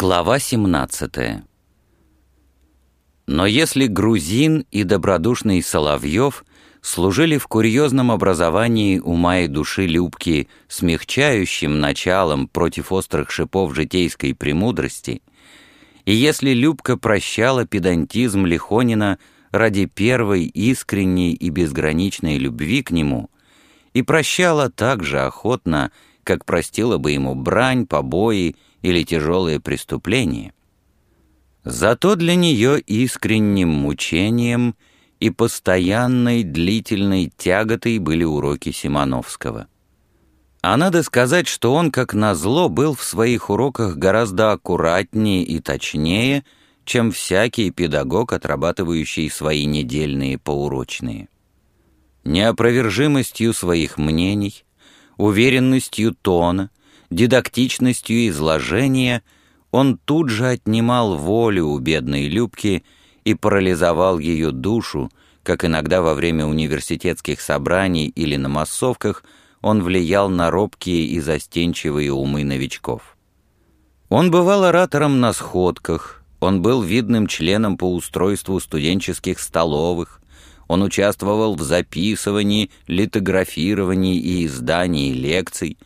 Глава 17 Но если грузин и добродушный Соловьев служили в курьезном образовании ума и души Любки смягчающим началом против острых шипов житейской премудрости, и если Любка прощала педантизм Лихонина ради первой искренней и безграничной любви к нему, и прощала так же охотно, как простила бы ему брань, побои или тяжелые преступления. Зато для нее искренним мучением и постоянной длительной тяготой были уроки Симоновского. А надо сказать, что он, как назло, был в своих уроках гораздо аккуратнее и точнее, чем всякий педагог, отрабатывающий свои недельные поурочные. Неопровержимостью своих мнений, уверенностью тона, дидактичностью изложения он тут же отнимал волю у бедной Любки и парализовал ее душу, как иногда во время университетских собраний или на массовках он влиял на робкие и застенчивые умы новичков. Он бывал оратором на сходках, он был видным членом по устройству студенческих столовых, он участвовал в записывании, литографировании и издании лекций,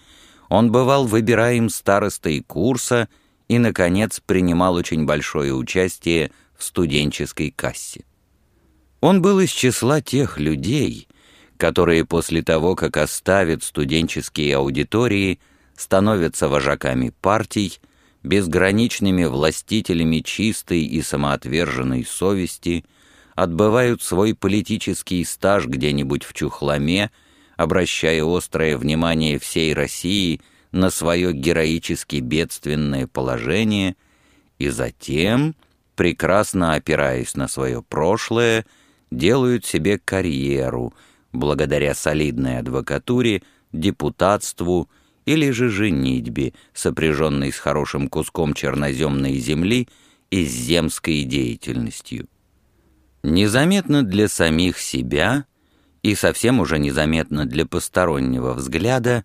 он бывал выбираем старостой курса и, наконец, принимал очень большое участие в студенческой кассе. Он был из числа тех людей, которые после того, как оставят студенческие аудитории, становятся вожаками партий, безграничными властителями чистой и самоотверженной совести, отбывают свой политический стаж где-нибудь в Чухломе обращая острое внимание всей России на свое героически бедственное положение, и затем, прекрасно опираясь на свое прошлое, делают себе карьеру благодаря солидной адвокатуре, депутатству или же женитьбе, сопряженной с хорошим куском черноземной земли и с земской деятельностью. Незаметно для самих себя и совсем уже незаметно для постороннего взгляда,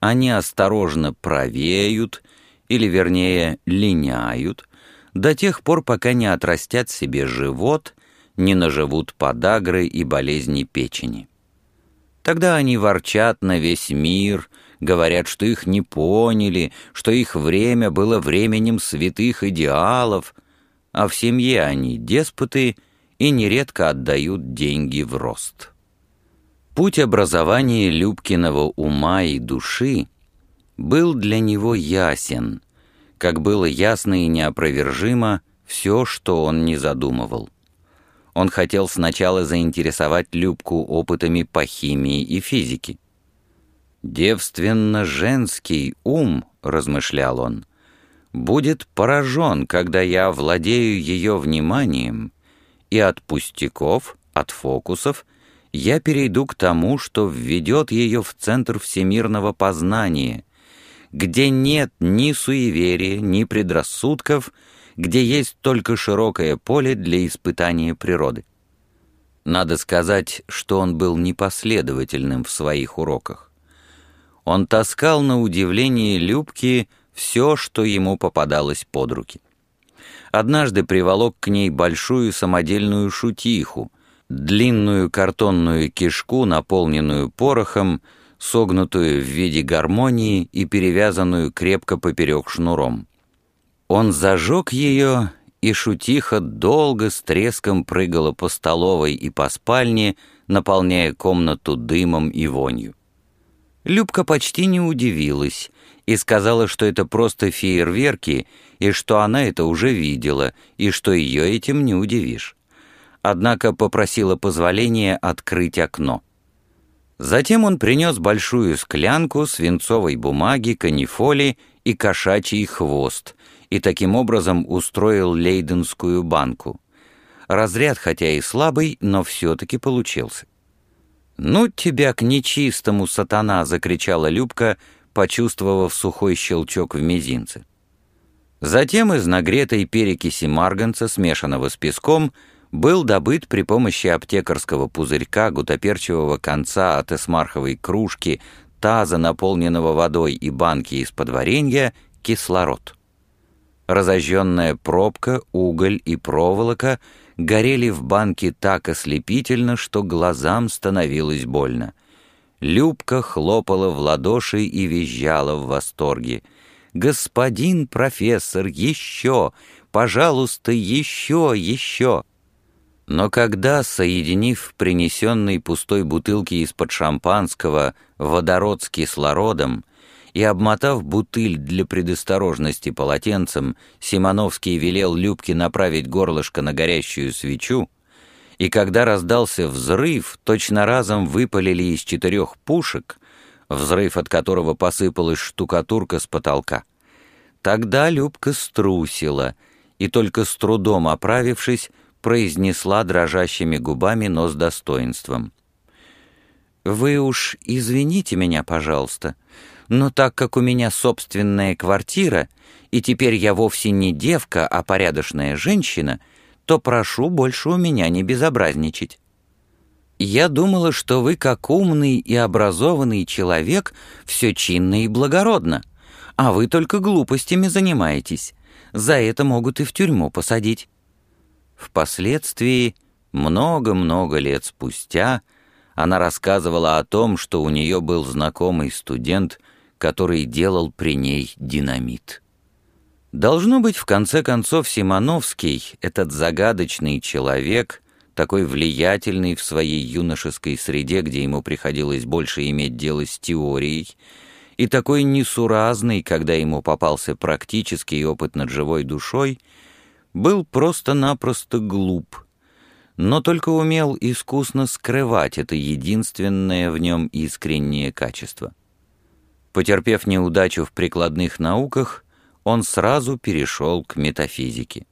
они осторожно правеют, или вернее линяют, до тех пор, пока не отрастят себе живот, не наживут подагры и болезни печени. Тогда они ворчат на весь мир, говорят, что их не поняли, что их время было временем святых идеалов, а в семье они деспоты и нередко отдают деньги в рост. Путь образования Любкиного ума и души был для него ясен, как было ясно и неопровержимо все, что он не задумывал. Он хотел сначала заинтересовать Любку опытами по химии и физике. «Девственно женский ум», — размышлял он, — «будет поражен, когда я владею ее вниманием, и от пустяков, от фокусов — я перейду к тому, что введет ее в центр всемирного познания, где нет ни суеверия, ни предрассудков, где есть только широкое поле для испытания природы. Надо сказать, что он был непоследовательным в своих уроках. Он таскал на удивление Любки все, что ему попадалось под руки. Однажды приволок к ней большую самодельную шутиху — длинную картонную кишку, наполненную порохом, согнутую в виде гармонии и перевязанную крепко поперек шнуром. Он зажег ее, и шутиха долго с треском прыгала по столовой и по спальне, наполняя комнату дымом и вонью. Любка почти не удивилась и сказала, что это просто фейерверки, и что она это уже видела, и что ее этим не удивишь однако попросила позволения открыть окно. Затем он принес большую склянку свинцовой бумаги, канифоли и кошачий хвост, и таким образом устроил лейденскую банку. Разряд хотя и слабый, но все-таки получился. «Ну тебя к нечистому, сатана!» — закричала Любка, почувствовав сухой щелчок в мизинце. Затем из нагретой перекиси марганца, смешанного с песком, был добыт при помощи аптекарского пузырька, гутоперчивого конца от эсмарховой кружки, таза, наполненного водой и банки из-под варенья, кислород. Разожженная пробка, уголь и проволока горели в банке так ослепительно, что глазам становилось больно. Любка хлопала в ладоши и визжала в восторге. «Господин профессор, еще! Пожалуйста, еще, еще!» Но когда, соединив принесенный пустой бутылки из-под шампанского водород с кислородом и обмотав бутыль для предосторожности полотенцем, Симоновский велел Любке направить горлышко на горящую свечу, и когда раздался взрыв, точно разом выпалили из четырех пушек, взрыв от которого посыпалась штукатурка с потолка. Тогда Любка струсила и, только с трудом оправившись, произнесла дрожащими губами, но с достоинством. «Вы уж извините меня, пожалуйста, но так как у меня собственная квартира, и теперь я вовсе не девка, а порядочная женщина, то прошу больше у меня не безобразничать. Я думала, что вы, как умный и образованный человек, все чинно и благородно, а вы только глупостями занимаетесь. За это могут и в тюрьму посадить. Впоследствии, много-много лет спустя, она рассказывала о том, что у нее был знакомый студент, который делал при ней динамит. Должно быть, в конце концов, Симоновский, этот загадочный человек, такой влиятельный в своей юношеской среде, где ему приходилось больше иметь дело с теорией, и такой несуразный, когда ему попался практический опыт над живой душой — был просто-напросто глуп, но только умел искусно скрывать это единственное в нем искреннее качество. Потерпев неудачу в прикладных науках, он сразу перешел к метафизике.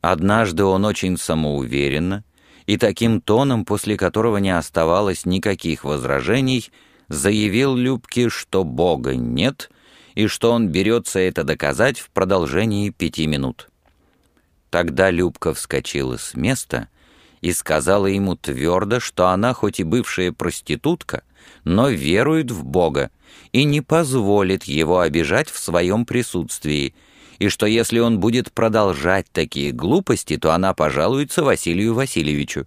Однажды он очень самоуверенно и таким тоном, после которого не оставалось никаких возражений, заявил Любке, что Бога нет и что он берется это доказать в продолжении пяти минут. Тогда Любка вскочила с места и сказала ему твердо, что она хоть и бывшая проститутка, но верует в Бога и не позволит его обижать в своем присутствии, и что если он будет продолжать такие глупости, то она пожалуется Василию Васильевичу.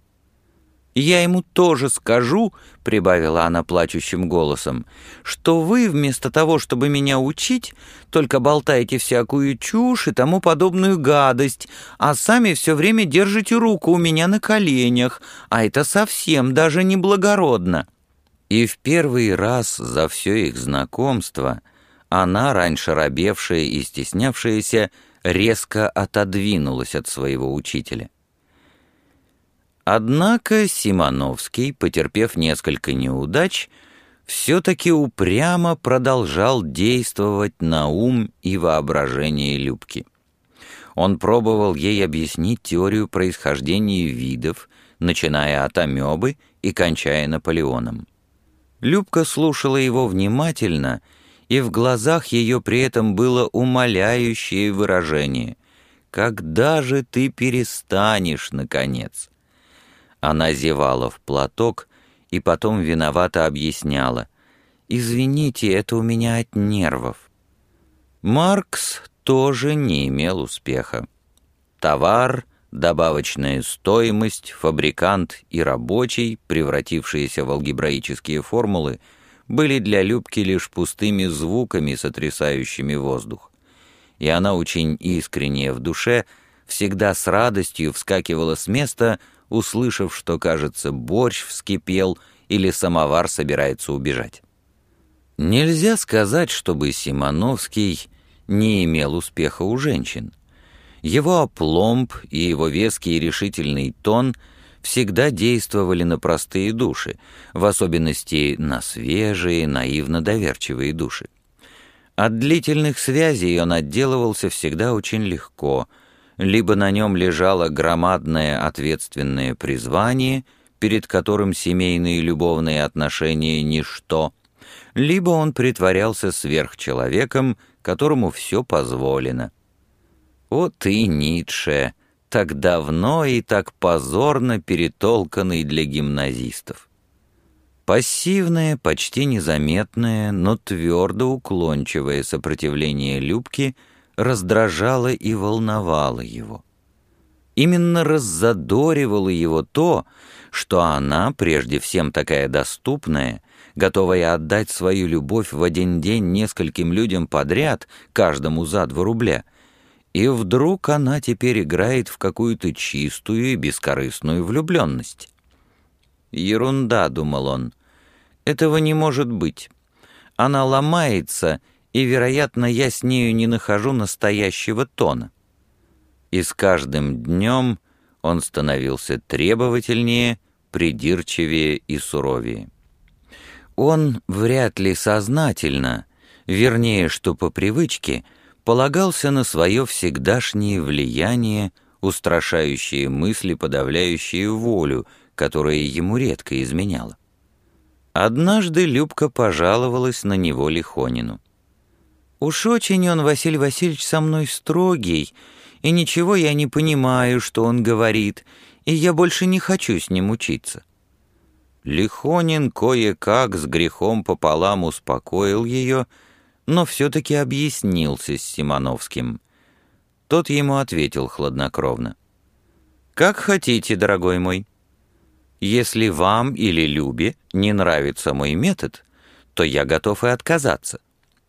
«Я ему тоже скажу», — прибавила она плачущим голосом, «что вы вместо того, чтобы меня учить, только болтаете всякую чушь и тому подобную гадость, а сами все время держите руку у меня на коленях, а это совсем даже не благородно». И в первый раз за все их знакомство она, раньше робевшая и стеснявшаяся, резко отодвинулась от своего учителя. Однако Симоновский, потерпев несколько неудач, все-таки упрямо продолжал действовать на ум и воображение Любки. Он пробовал ей объяснить теорию происхождения видов, начиная от амебы и кончая Наполеоном. Любка слушала его внимательно, и в глазах ее при этом было умоляющее выражение «Когда же ты перестанешь, наконец?» Она зевала в платок и потом виновато объясняла. «Извините, это у меня от нервов». Маркс тоже не имел успеха. Товар, добавочная стоимость, фабрикант и рабочий, превратившиеся в алгебраические формулы, были для Любки лишь пустыми звуками, сотрясающими воздух. И она очень искренняя в душе, всегда с радостью вскакивала с места, услышав, что, кажется, борщ вскипел или самовар собирается убежать. Нельзя сказать, чтобы Симоновский не имел успеха у женщин. Его опломб и его веский и решительный тон всегда действовали на простые души, в особенности на свежие, наивно доверчивые души. От длительных связей он отделывался всегда очень легко — либо на нем лежало громадное ответственное призвание, перед которым семейные любовные отношения — ничто, либо он притворялся сверхчеловеком, которому все позволено. Вот и Ницше, так давно и так позорно перетолканный для гимназистов. Пассивное, почти незаметное, но твердо уклончивое сопротивление Любки — раздражало и волновало его. Именно раззадоривало его то, что она, прежде всем такая доступная, готовая отдать свою любовь в один день нескольким людям подряд, каждому за два рубля, и вдруг она теперь играет в какую-то чистую и бескорыстную влюбленность. «Ерунда», — думал он, — «этого не может быть. Она ломается, и, вероятно, я с нею не нахожу настоящего тона». И с каждым днем он становился требовательнее, придирчивее и суровее. Он вряд ли сознательно, вернее, что по привычке, полагался на свое всегдашнее влияние, устрашающие мысли, подавляющие волю, которая ему редко изменяла. Однажды Любка пожаловалась на него Лихонину. «Уж очень он, Василий Васильевич, со мной строгий, и ничего я не понимаю, что он говорит, и я больше не хочу с ним учиться». Лихонин кое-как с грехом пополам успокоил ее, но все-таки объяснился с Симоновским. Тот ему ответил хладнокровно. «Как хотите, дорогой мой. Если вам или Любе не нравится мой метод, то я готов и отказаться.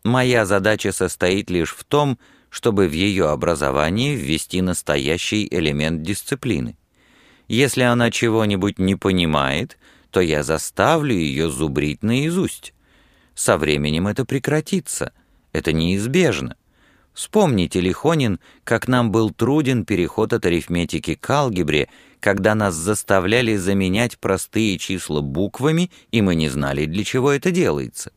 Моя задача состоит лишь в том, чтобы в ее образование ввести настоящий элемент дисциплины. Если она чего-нибудь не понимает, то я заставлю ее зубрить наизусть. Со временем это прекратится. Это неизбежно. Вспомните, Лихонин, как нам был труден переход от арифметики к алгебре, когда нас заставляли заменять простые числа буквами, и мы не знали, для чего это делается.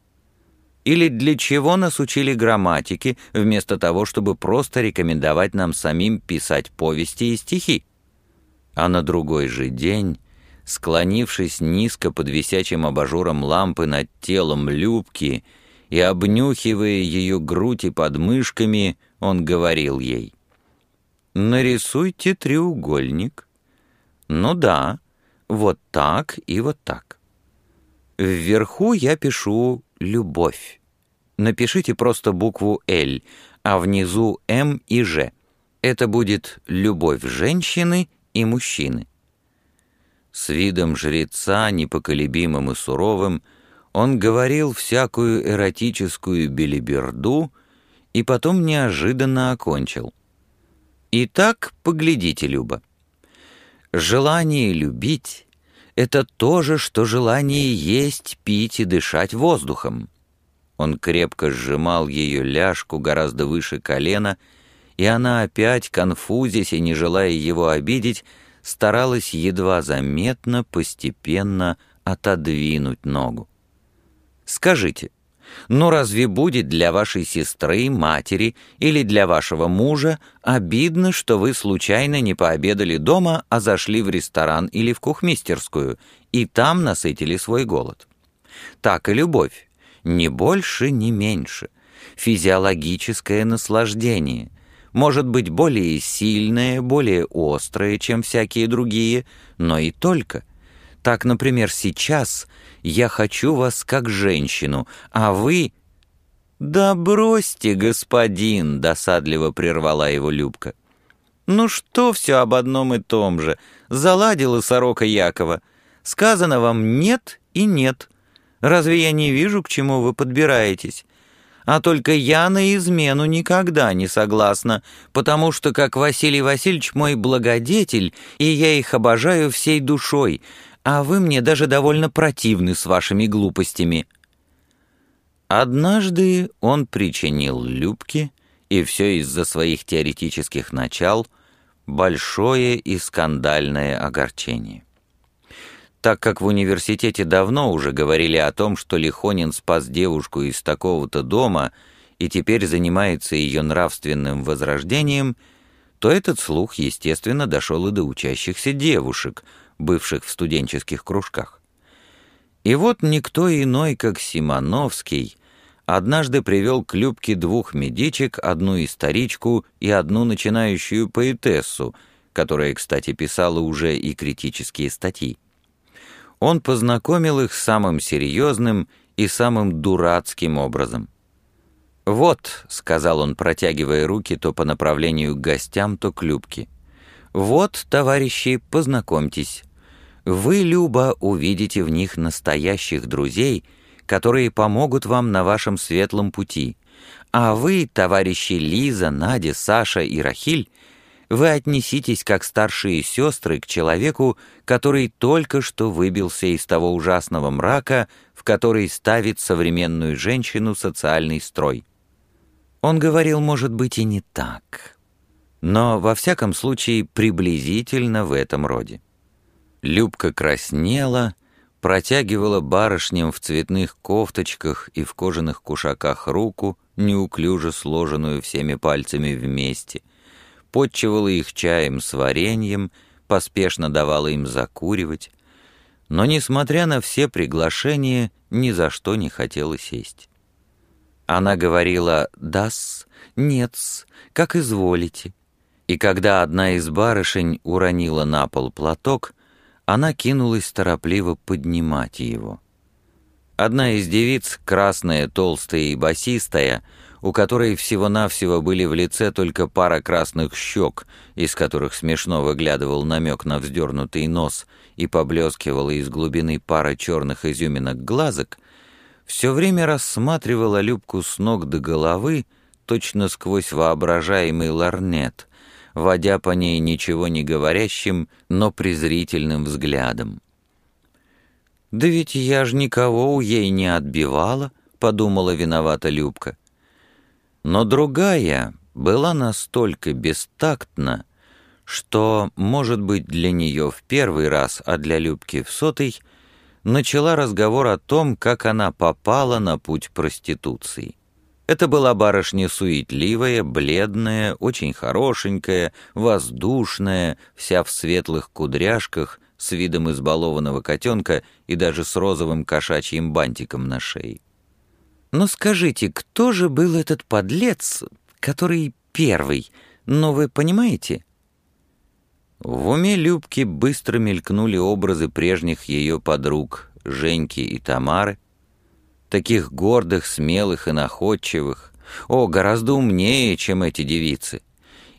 Или для чего нас учили грамматике, вместо того, чтобы просто рекомендовать нам самим писать повести и стихи. А на другой же день склонившись низко под висячим абажуром лампы над телом Любки и обнюхивая ее грудь и подмышками, он говорил ей, «Нарисуйте треугольник». «Ну да, вот так и вот так». Вверху я пишу «любовь». Напишите просто букву «Л», а внизу «М» и «Ж». Это будет «любовь женщины и мужчины». С видом жреца, непоколебимым и суровым, он говорил всякую эротическую белиберду и потом неожиданно окончил. «Итак, поглядите, Люба. Желание любить — это то же, что желание есть, пить и дышать воздухом». Он крепко сжимал ее ляжку гораздо выше колена, и она опять, конфузясь и не желая его обидеть, старалась едва заметно, постепенно отодвинуть ногу. «Скажите, ну разве будет для вашей сестры, матери или для вашего мужа обидно, что вы случайно не пообедали дома, а зашли в ресторан или в кухмистерскую, и там насытили свой голод? Так и любовь, ни больше, ни меньше, физиологическое наслаждение, может быть более сильное, более острое, чем всякие другие, но и только. Так, например, сейчас я хочу вас как женщину, а вы... «Да бросьте, господин!» — досадливо прервала его Любка. «Ну что все об одном и том же? Заладила сорока Якова. Сказано вам «нет» и «нет». Разве я не вижу, к чему вы подбираетесь? А только я на измену никогда не согласна, потому что, как Василий Васильевич мой благодетель, и я их обожаю всей душой, а вы мне даже довольно противны с вашими глупостями». Однажды он причинил Любке, и все из-за своих теоретических начал, большое и скандальное огорчение так как в университете давно уже говорили о том, что Лихонин спас девушку из такого-то дома и теперь занимается ее нравственным возрождением, то этот слух, естественно, дошел и до учащихся девушек, бывших в студенческих кружках. И вот никто иной, как Симоновский, однажды привел к Любке двух медичек, одну историчку и одну начинающую поэтессу, которая, кстати, писала уже и критические статьи он познакомил их самым серьезным и самым дурацким образом. «Вот», — сказал он, протягивая руки то по направлению к гостям, то к Любке. «Вот, товарищи, познакомьтесь. Вы, Люба, увидите в них настоящих друзей, которые помогут вам на вашем светлом пути. А вы, товарищи Лиза, Надя, Саша и Рахиль, вы отнеситесь как старшие сестры к человеку, который только что выбился из того ужасного мрака, в который ставит современную женщину социальный строй. Он говорил, может быть, и не так, но, во всяком случае, приблизительно в этом роде. Любка краснела, протягивала барышням в цветных кофточках и в кожаных кушаках руку, неуклюже сложенную всеми пальцами вместе, подчивала их чаем с вареньем, поспешно давала им закуривать, но, несмотря на все приглашения, ни за что не хотела сесть. Она говорила «дас», «нет», «как изволите». И когда одна из барышень уронила на пол платок, она кинулась торопливо поднимать его. Одна из девиц, красная, толстая и басистая, у которой всего-навсего были в лице только пара красных щек, из которых смешно выглядывал намек на вздернутый нос и поблескивала из глубины пара черных изюминок глазок, все время рассматривала Любку с ног до головы, точно сквозь воображаемый ларнет, водя по ней ничего не говорящим, но презрительным взглядом. «Да ведь я ж никого у ей не отбивала», — подумала виновата Любка. Но другая была настолько бестактна, что, может быть, для нее в первый раз, а для Любки в сотый — начала разговор о том, как она попала на путь проституции. Это была барышня суетливая, бледная, очень хорошенькая, воздушная, вся в светлых кудряшках, с видом избалованного котенка и даже с розовым кошачьим бантиком на шее. «Но скажите, кто же был этот подлец, который первый? Ну, вы понимаете?» В уме Любки быстро мелькнули образы прежних ее подруг, Женьки и Тамары, таких гордых, смелых и находчивых, о, гораздо умнее, чем эти девицы.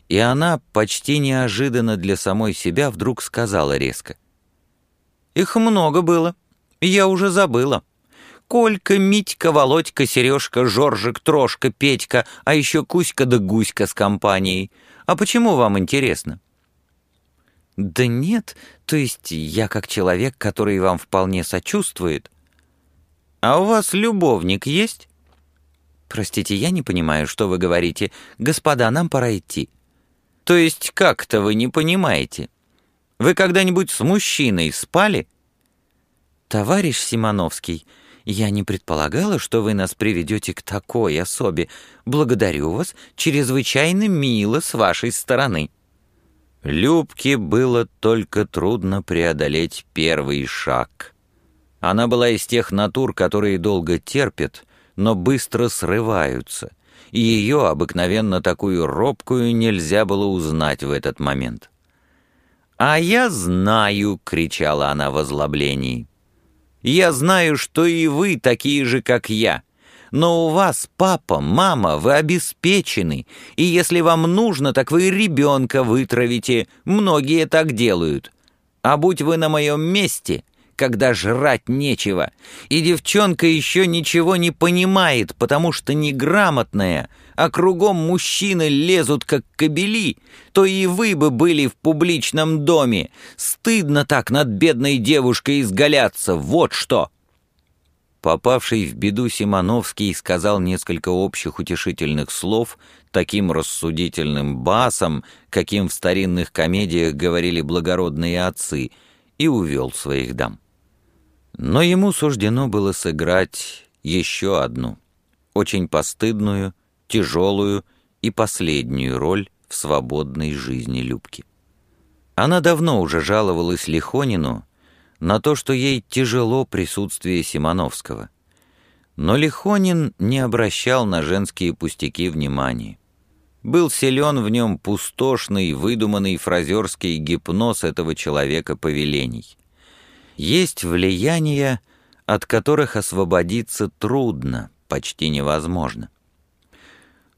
И она, почти неожиданно для самой себя, вдруг сказала резко. «Их много было, я уже забыла. Колька, Митька, Володька, Сережка, Жоржик, Трошка, Петька, а еще Кузька да Гуська с компанией. А почему вам интересно?» «Да нет, то есть я как человек, который вам вполне сочувствует». «А у вас любовник есть?» «Простите, я не понимаю, что вы говорите. Господа, нам пора идти». «То есть как-то вы не понимаете? Вы когда-нибудь с мужчиной спали?» «Товарищ Симоновский, я не предполагала, что вы нас приведете к такой особе. Благодарю вас, чрезвычайно мило с вашей стороны». Любке было только трудно преодолеть первый шаг. Она была из тех натур, которые долго терпят, но быстро срываются, и ее, обыкновенно такую робкую, нельзя было узнать в этот момент. «А я знаю!» — кричала она в озлоблении. «Я знаю, что и вы такие же, как я. Но у вас, папа, мама, вы обеспечены, и если вам нужно, так вы ребенка вытравите, многие так делают. А будь вы на моем месте, когда жрать нечего, и девчонка еще ничего не понимает, потому что неграмотная, а кругом мужчины лезут, как кобели, то и вы бы были в публичном доме. Стыдно так над бедной девушкой изгаляться, вот что!» Попавший в беду Симоновский сказал несколько общих утешительных слов таким рассудительным басом, каким в старинных комедиях говорили благородные отцы, и увел своих дам. Но ему суждено было сыграть еще одну, очень постыдную, тяжелую и последнюю роль в свободной жизни Любки. Она давно уже жаловалась Лихонину, на то, что ей тяжело присутствие Симоновского. Но Лихонин не обращал на женские пустяки внимания. Был силен в нем пустошный, выдуманный фразерский гипноз этого человека повелений. Есть влияния, от которых освободиться трудно, почти невозможно.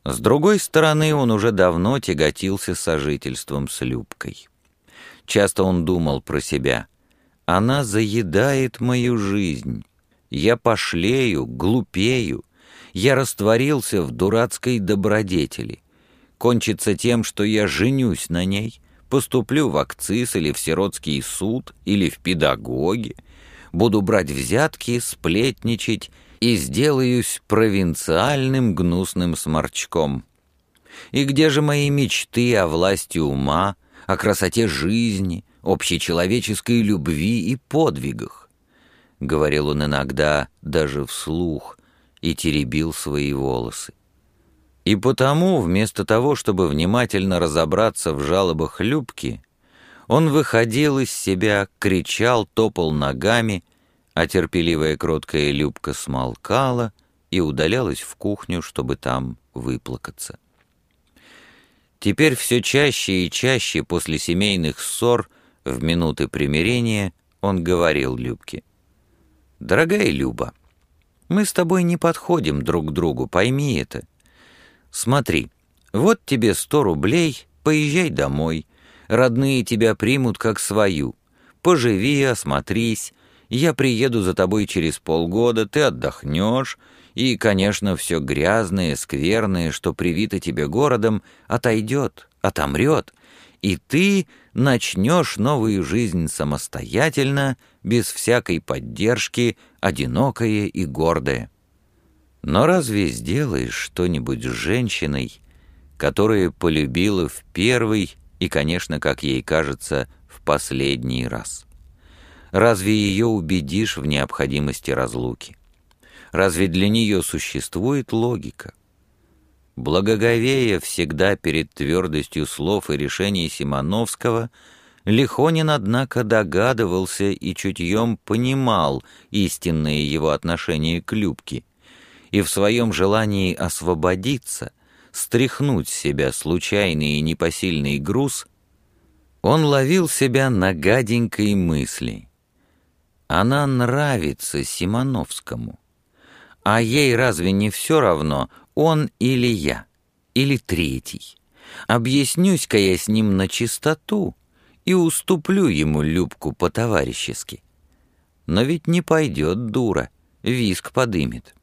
С другой стороны, он уже давно тяготился сожительством с Любкой. Часто он думал про себя. «Она заедает мою жизнь. Я пошлею, глупею. Я растворился в дурацкой добродетели. Кончится тем, что я женюсь на ней, поступлю в акциз или в сиротский суд, или в педагоги, буду брать взятки, сплетничать и сделаюсь провинциальным гнусным сморчком. И где же мои мечты о власти ума, о красоте жизни, общечеловеческой любви и подвигах? Говорил он иногда даже вслух и теребил свои волосы. И потому, вместо того, чтобы внимательно разобраться в жалобах Любки, он выходил из себя, кричал, топал ногами — а терпеливая кроткая Любка смолкала и удалялась в кухню, чтобы там выплакаться. Теперь все чаще и чаще после семейных ссор в минуты примирения он говорил Любке. «Дорогая Люба, мы с тобой не подходим друг к другу, пойми это. Смотри, вот тебе сто рублей, поезжай домой, родные тебя примут как свою, поживи, осмотрись, я приеду за тобой через полгода, ты отдохнешь, и, конечно, все грязное, скверное, что привито тебе городом, отойдет, отомрет, и ты начнешь новую жизнь самостоятельно, без всякой поддержки, одинокая и гордая. Но разве сделаешь что-нибудь с женщиной, которая полюбила в первый и, конечно, как ей кажется, в последний раз? Разве ее убедишь в необходимости разлуки? Разве для нее существует логика? Благоговея всегда перед твердостью слов и решений Симоновского, Лихонин, однако, догадывался и чутьем понимал истинное его отношение к Любке, и в своем желании освободиться, стряхнуть с себя случайный и непосильный груз, он ловил себя на гаденькой мысли — она нравится Симоновскому. А ей разве не все равно, он или я, или третий? Объяснюсь-ка я с ним на чистоту и уступлю ему Любку по-товарищески. Но ведь не пойдет дура, виск подымет.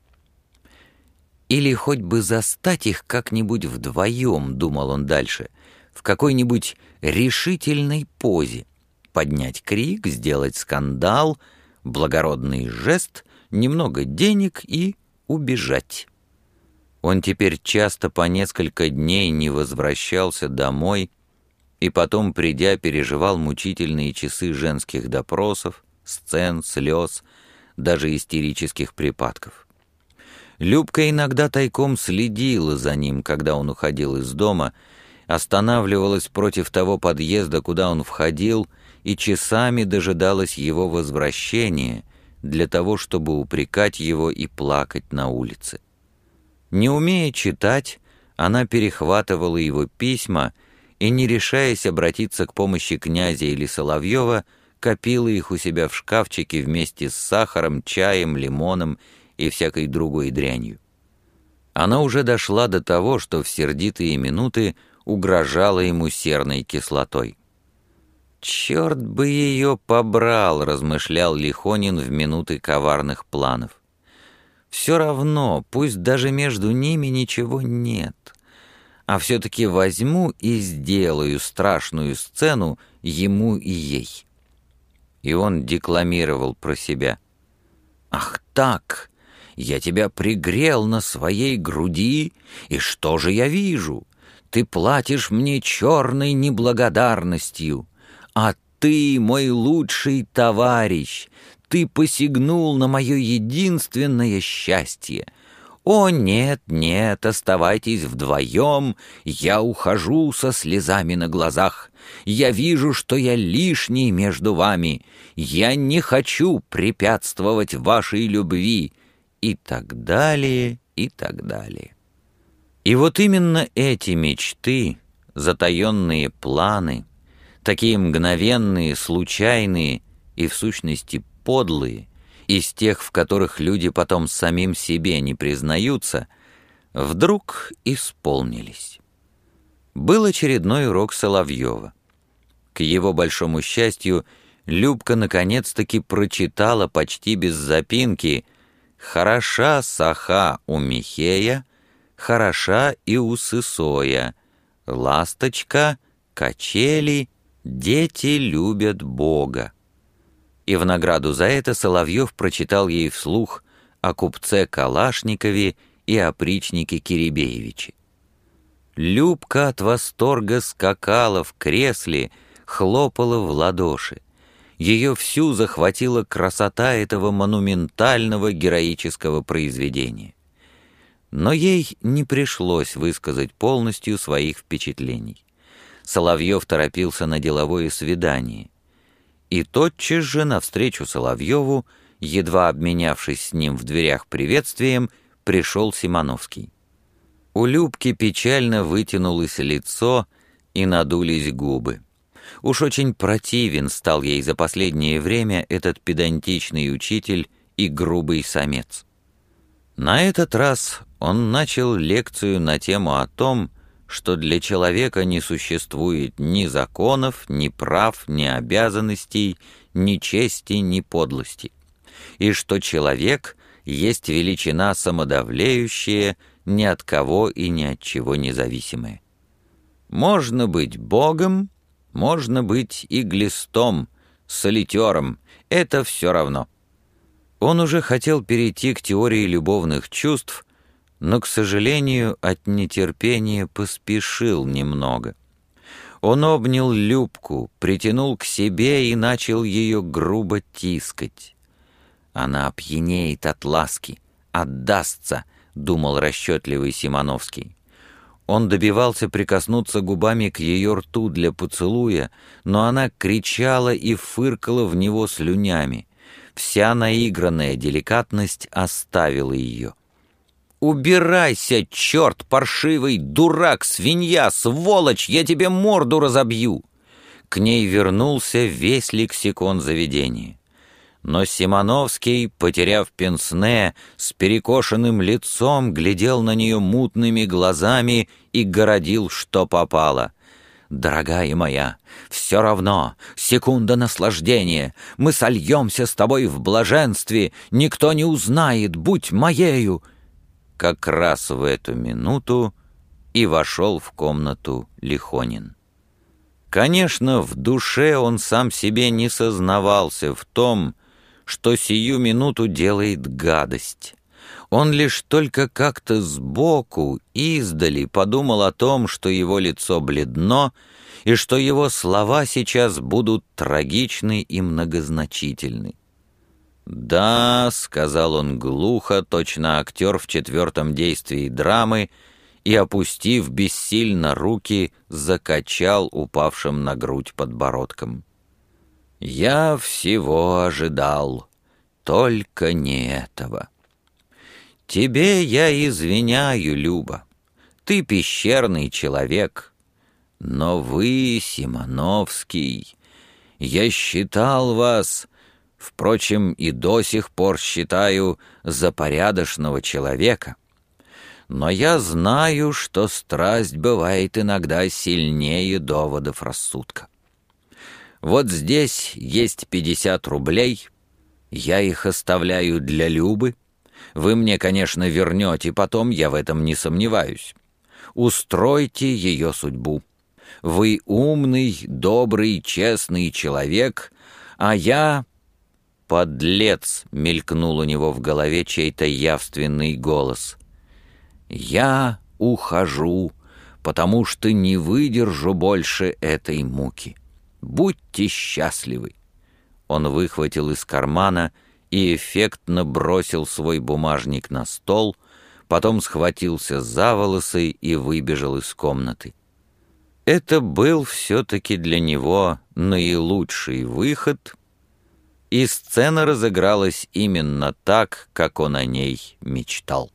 Или хоть бы застать их как-нибудь вдвоем, думал он дальше, в какой-нибудь решительной позе, поднять крик, сделать скандал — благородный жест, немного денег и убежать. Он теперь часто по несколько дней не возвращался домой и потом, придя, переживал мучительные часы женских допросов, сцен, слез, даже истерических припадков. Любка иногда тайком следила за ним, когда он уходил из дома, останавливалась против того подъезда, куда он входил, и часами дожидалась его возвращения для того, чтобы упрекать его и плакать на улице. Не умея читать, она перехватывала его письма и, не решаясь обратиться к помощи князя или Соловьева, копила их у себя в шкафчике вместе с сахаром, чаем, лимоном и всякой другой дрянью. Она уже дошла до того, что в сердитые минуты угрожала ему серной кислотой. «Черт бы ее побрал!» — размышлял Лихонин в минуты коварных планов. «Все равно, пусть даже между ними ничего нет, а все-таки возьму и сделаю страшную сцену ему и ей». И он декламировал про себя. «Ах так! Я тебя пригрел на своей груди, и что же я вижу? Ты платишь мне черной неблагодарностью» А ты, мой лучший товарищ, ты посягнул на мое единственное счастье. О, нет, нет, оставайтесь вдвоем, я ухожу со слезами на глазах. Я вижу, что я лишний между вами. Я не хочу препятствовать вашей любви. И так далее, и так далее. И вот именно эти мечты, затаенные планы — такие мгновенные, случайные и, в сущности, подлые, из тех, в которых люди потом самим себе не признаются, вдруг исполнились. Был очередной урок Соловьева. К его большому счастью, Любка наконец-таки прочитала почти без запинки «Хороша саха у Михея, хороша и у Сысоя, ласточка, качели, дети любят Бога». И в награду за это Соловьев прочитал ей вслух о купце Калашникове и опричнике Киребеевиче. Любка от восторга скакала в кресле, хлопала в ладоши. Ее всю захватила красота этого монументального героического произведения. Но ей не пришлось высказать полностью своих впечатлений. Соловьев торопился на деловое свидание. И тотчас же навстречу Соловьеву, едва обменявшись с ним в дверях приветствием, пришел Симоновский. У Любки печально вытянулось лицо и надулись губы. Уж очень противен стал ей за последнее время этот педантичный учитель и грубый самец. На этот раз он начал лекцию на тему о том, что для человека не существует ни законов, ни прав, ни обязанностей, ни чести, ни подлости, и что человек есть величина самодавлеющая, ни от кого и ни от чего независимая. Можно быть Богом, можно быть и глистом, солитером, это все равно. Он уже хотел перейти к теории любовных чувств, но, к сожалению, от нетерпения поспешил немного. Он обнял Любку, притянул к себе и начал ее грубо тискать. Она опьянеет от ласки, отдастся, думал расчетливый Симоновский. Он добивался прикоснуться губами к ее рту для поцелуя, но она кричала и фыркала в него слюнями. Вся наигранная деликатность оставила ее. «Убирайся, черт паршивый, дурак, свинья, сволочь, я тебе морду разобью!» К ней вернулся весь лексикон заведения. Но Симоновский, потеряв пенсне, с перекошенным лицом глядел на нее мутными глазами и городил, что попало. «Дорогая моя, все равно, секунда наслаждения, мы сольемся с тобой в блаженстве, никто не узнает, будь моею!» Как раз в эту минуту и вошел в комнату Лихонин. Конечно, в душе он сам себе не сознавался в том, что сию минуту делает гадость. Он лишь только как-то сбоку, издали, подумал о том, что его лицо бледно, и что его слова сейчас будут трагичны и многозначительны. «Да», — сказал он глухо, точно актер в четвертом действии драмы, и, опустив бессильно руки, закачал упавшим на грудь подбородком. Я всего ожидал, только не этого. Тебе я извиняю, Люба, ты пещерный человек, но вы, Симоновский, я считал вас, впрочем, и до сих пор считаю за порядочного человека. Но я знаю, что страсть бывает иногда сильнее доводов рассудка. Вот здесь есть пятьдесят рублей, я их оставляю для Любы. Вы мне, конечно, вернете потом, я в этом не сомневаюсь. Устройте ее судьбу. Вы умный, добрый, честный человек, а я... «Подлец!» — мелькнул у него в голове чей-то явственный голос. «Я ухожу, потому что не выдержу больше этой муки». Будьте счастливы!» Он выхватил из кармана и эффектно бросил свой бумажник на стол, потом схватился за волосы и выбежал из комнаты. Это был все-таки для него наилучший выход, и сцена разыгралась именно так, как он о ней мечтал.